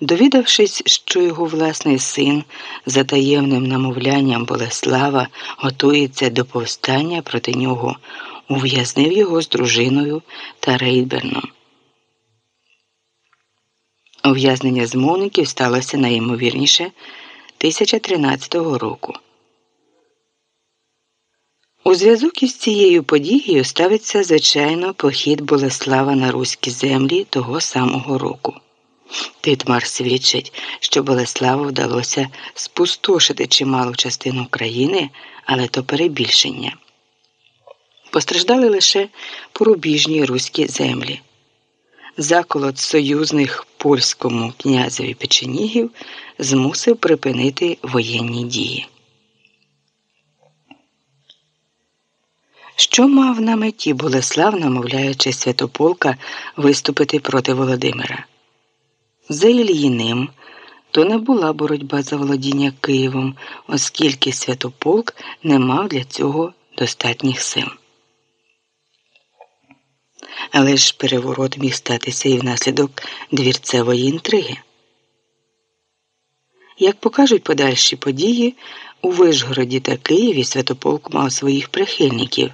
Довідавшись, що його власний син за таємним намовлянням Болеслава готується до повстання проти нього, ув'язнив його з дружиною та Рейдберном. Ув'язнення змовників сталося найімовірніше 1013 року. У зв'язок із цією подією ставиться, звичайно, похід Болеслава на руські землі того самого року. Титмар свідчить, що Болеславу вдалося спустошити чималу частину країни, але то перебільшення. Постраждали лише порубіжні руські землі. Заколот союзних польському князеві печенігів змусив припинити воєнні дії. Що мав на меті Болеслав, намовляючи Святополка виступити проти Володимира? За Ільїним то не була боротьба за володіння Києвом, оскільки Святополк не мав для цього достатніх сил. Але ж переворот міг статися і внаслідок двірцевої інтриги. Як покажуть подальші події, у Вишгороді та Києві Святополк мав своїх прихильників.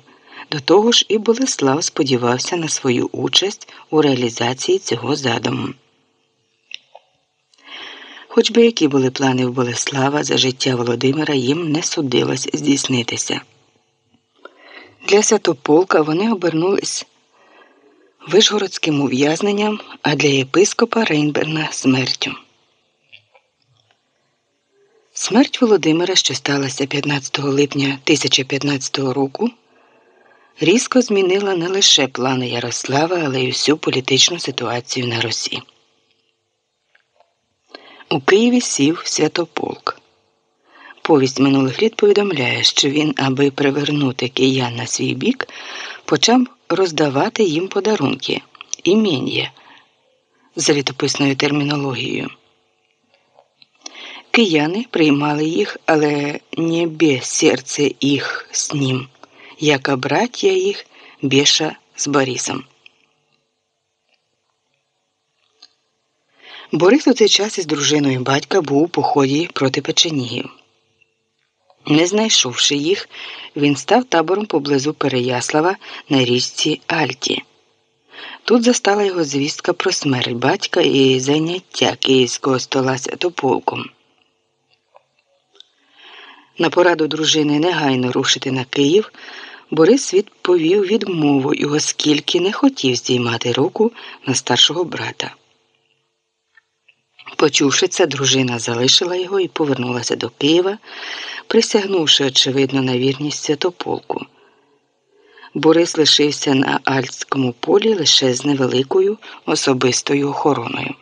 До того ж і Болеслав сподівався на свою участь у реалізації цього задуму. Хоч би які були плани в Болеслава за життя Володимира, їм не судилось здійснитися. Для Святополка вони обернулись вишгородським ув'язненням, а для єпископа Рейнберна смертю. Смерть Володимира, що сталася 15 липня 1015 року різко змінила не лише плани Ярослава, але й усю політичну ситуацію на Росі. У Києві сів Святополк. Повість минулих літ повідомляє, що він, аби привернути киян на свій бік, почав роздавати їм подарунки ім'я за літописною термінологією. Кияни приймали їх, але не без серце їх з ним яка браття їх Бєша з Борисом. Борис у цей час із дружиною батька був у поході проти печенігів. Не знайшовши їх, він став табором поблизу Переяслава на річці Альті. Тут застала його звістка про смерть батька і зайняття київського стола святополком. На пораду дружини негайно рушити на Київ. Борис відповів відмовою, оскільки не хотів здіймати руку на старшого брата. Почувши це, дружина залишила його і повернулася до Києва, присягнувши, очевидно, на вірність святополку. Борис лишився на Альтському полі лише з невеликою особистою охороною.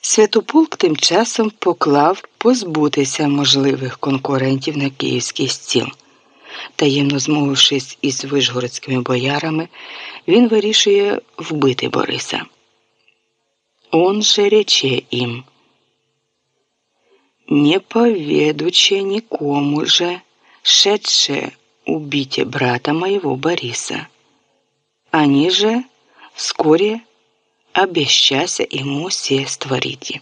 Святополк тим часом поклав позбутися можливих конкурентів на київський стіл. Таємно змовившись із вишгородськими боярами, він вирішує вбити Бориса. Он же рече їм, не поведучи нікому же, шедше убите брата моего Бориса. Они же вскоре обещася йому все створити.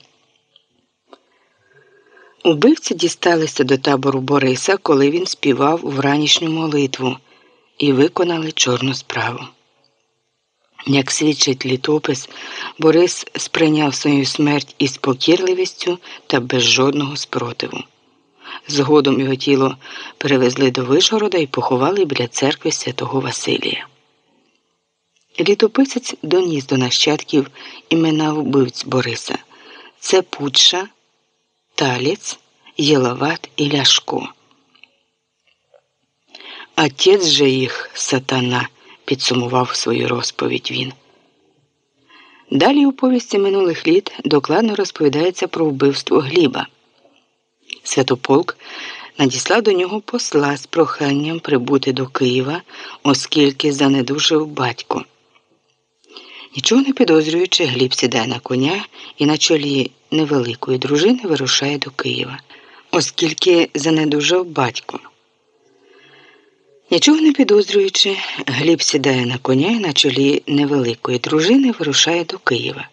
Убивці дісталися до табору Бориса, коли він співав вранішню молитву і виконали чорну справу. Як свідчить літопис, Борис сприйняв свою смерть із покірливістю та без жодного спротиву. Згодом його тіло перевезли до Вишгорода і поховали біля церкви святого Василія. Літописець доніс до нащадків імена вбивць Бориса це Путша, Таліць, Єловат і Ляшко. Отець же їх сатана, підсумував свою розповідь він. Далі у повісті минулих літ докладно розповідається про вбивство Гліба. Святополк надіслав до нього посла з проханням прибути до Києва, оскільки занедужив батько. Нічого не підозрюючи, Гліб сідає на коня і на чолі невеликої дружини вирушає до Києва, оскільки занедужав батько. Нічого не підозрюючи, Гліб сідає на коня і на чолі невеликої дружини вирушає до Києва.